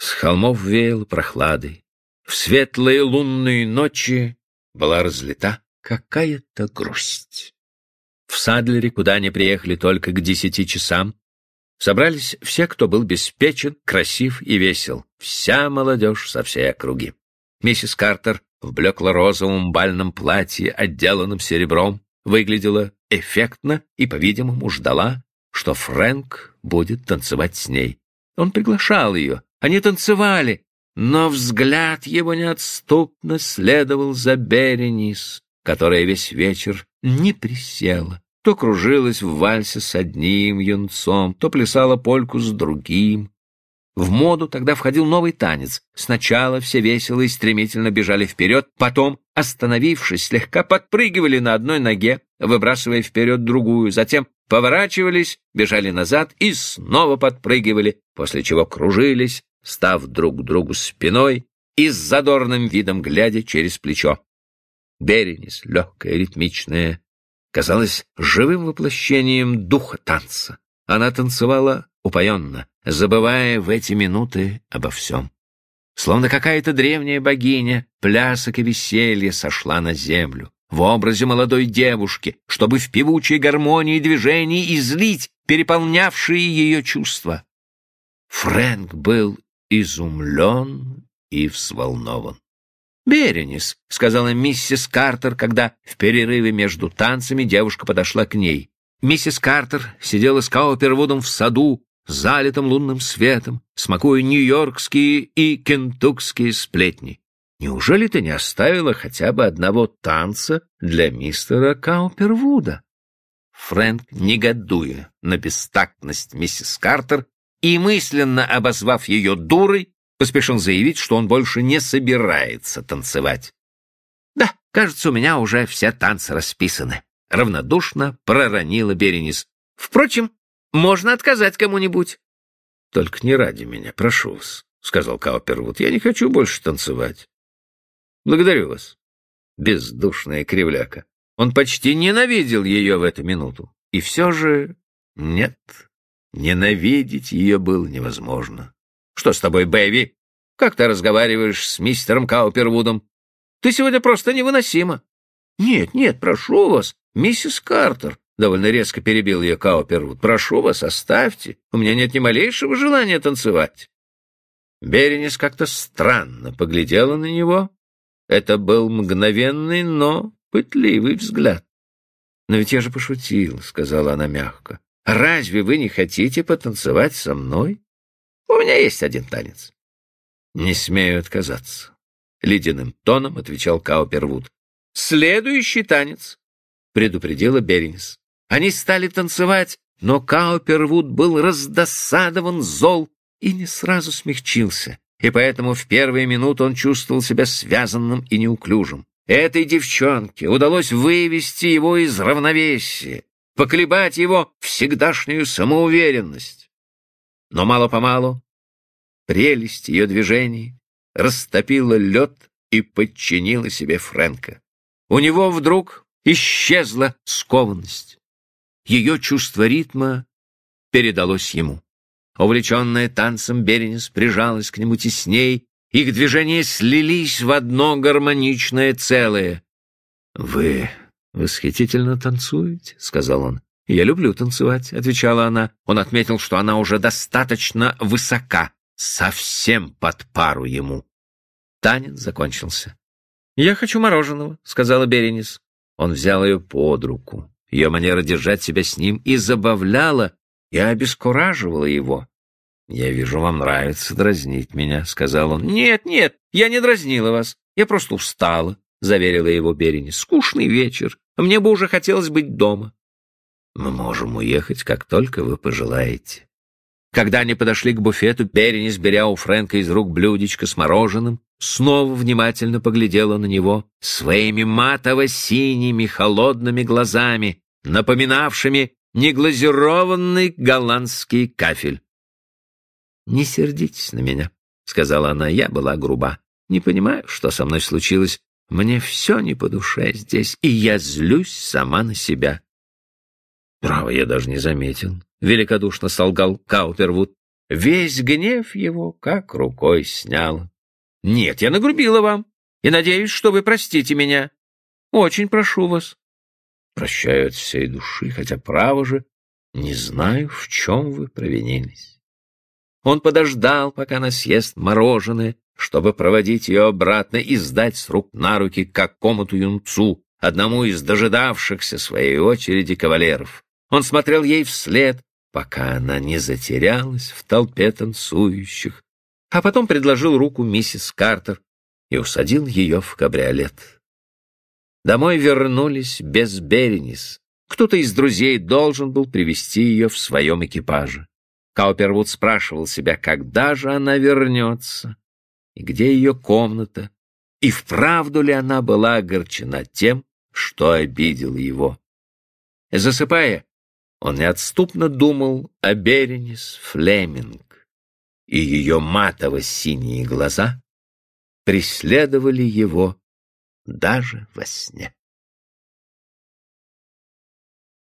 С холмов веял прохладой. В светлые лунные ночи была разлита какая-то грусть. В Садлере, куда они приехали только к десяти часам, собрались все, кто был беспечен, красив и весел, вся молодежь со всей округи. Миссис Картер в блекло-розовом бальном платье, отделанном серебром, выглядела эффектно и, по-видимому, ждала, что Фрэнк будет танцевать с ней. Он приглашал ее, они танцевали, но взгляд его неотступно следовал за Беренис, которая весь вечер не присела, то кружилась в вальсе с одним юнцом, то плясала польку с другим. В моду тогда входил новый танец. Сначала все весело и стремительно бежали вперед, потом, остановившись, слегка подпрыгивали на одной ноге, выбрасывая вперед другую, затем поворачивались, бежали назад и снова подпрыгивали, после чего кружились, став друг к другу спиной и с задорным видом глядя через плечо. Беренис, легкая, ритмичная, казалась живым воплощением духа танца. Она танцевала упоенно, забывая в эти минуты обо всем. Словно какая-то древняя богиня плясок и веселья сошла на землю в образе молодой девушки, чтобы в певучей гармонии движений излить переполнявшие ее чувства. Фрэнк был изумлен и взволнован. «Беренис», — сказала миссис Картер, когда в перерыве между танцами девушка подошла к ней. Миссис Картер сидела с Каупервудом в саду, залитым лунным светом, смакуя нью-йоркские и кентукские сплетни. Неужели ты не оставила хотя бы одного танца для мистера Каупервуда? Фрэнк, негодуя на бестактность миссис Картер и мысленно обозвав ее дурой, поспешил заявить, что он больше не собирается танцевать. «Да, кажется, у меня уже все танцы расписаны», — равнодушно проронила Беренис. «Впрочем, можно отказать кому-нибудь». «Только не ради меня, прошу вас», — сказал Каупервуд. «Я не хочу больше танцевать». «Благодарю вас». Бездушная кривляка. Он почти ненавидел ее в эту минуту. И все же нет, ненавидеть ее было невозможно. Что с тобой, Бэви? Как ты разговариваешь с мистером Каупервудом? Ты сегодня просто невыносима. Нет, нет, прошу вас, миссис Картер. Довольно резко перебил ее Каупервуд. Прошу вас, оставьте. У меня нет ни малейшего желания танцевать. Беренис как-то странно поглядела на него. Это был мгновенный, но пытливый взгляд. «Но ведь я же пошутил», — сказала она мягко. «Разве вы не хотите потанцевать со мной?» У меня есть один танец. Не смею отказаться. Ледяным тоном отвечал Каупервуд. Следующий танец, предупредила Беренис. Они стали танцевать, но Каупервуд был раздосадован, зол и не сразу смягчился, и поэтому в первые минуты он чувствовал себя связанным и неуклюжим. Этой девчонке удалось вывести его из равновесия, поколебать его всегдашнюю самоуверенность. Но мало-помалу прелесть ее движений растопила лед и подчинила себе Фрэнка. У него вдруг исчезла скованность. Ее чувство ритма передалось ему. Увлеченная танцем, Беренис прижалась к нему тесней, их движения слились в одно гармоничное целое. — Вы восхитительно танцуете, — сказал он. «Я люблю танцевать», — отвечала она. Он отметил, что она уже достаточно высока, совсем под пару ему. Танец закончился. «Я хочу мороженого», — сказала Беренис. Он взял ее под руку. Ее манера держать себя с ним и забавляла, и обескураживала его. «Я вижу, вам нравится дразнить меня», — сказал он. «Нет, нет, я не дразнила вас. Я просто устала», — заверила его Беренис. «Скучный вечер. Мне бы уже хотелось быть дома». Мы можем уехать, как только вы пожелаете. Когда они подошли к буфету, Беренис, беря у Фрэнка из рук блюдечко с мороженым, снова внимательно поглядела на него своими матово-синими холодными глазами, напоминавшими неглазированный голландский кафель. «Не сердитесь на меня», — сказала она, — «я была груба. Не понимаю, что со мной случилось. Мне все не по душе здесь, и я злюсь сама на себя. Право, я даже не заметил. Великодушно солгал Каупервуд. весь гнев его как рукой снял. «Нет, я нагрубила вам, и надеюсь, что вы простите меня. Очень прошу вас». «Прощаю от всей души, хотя, право же, не знаю, в чем вы провинились». Он подождал, пока она съест мороженое, чтобы проводить ее обратно и сдать с рук на руки какому-то юнцу, одному из дожидавшихся своей очереди кавалеров. Он смотрел ей вслед, пока она не затерялась в толпе танцующих, а потом предложил руку миссис Картер и усадил ее в кабриолет. Домой вернулись без Беренис. Кто-то из друзей должен был привести ее в своем экипаже. Каупервуд спрашивал себя, когда же она вернется, и где ее комната, и вправду ли она была огорчена тем, что обидел его. Засыпая, он неотступно думал о Беренис Флеминг, и ее матово-синие глаза преследовали его даже во сне.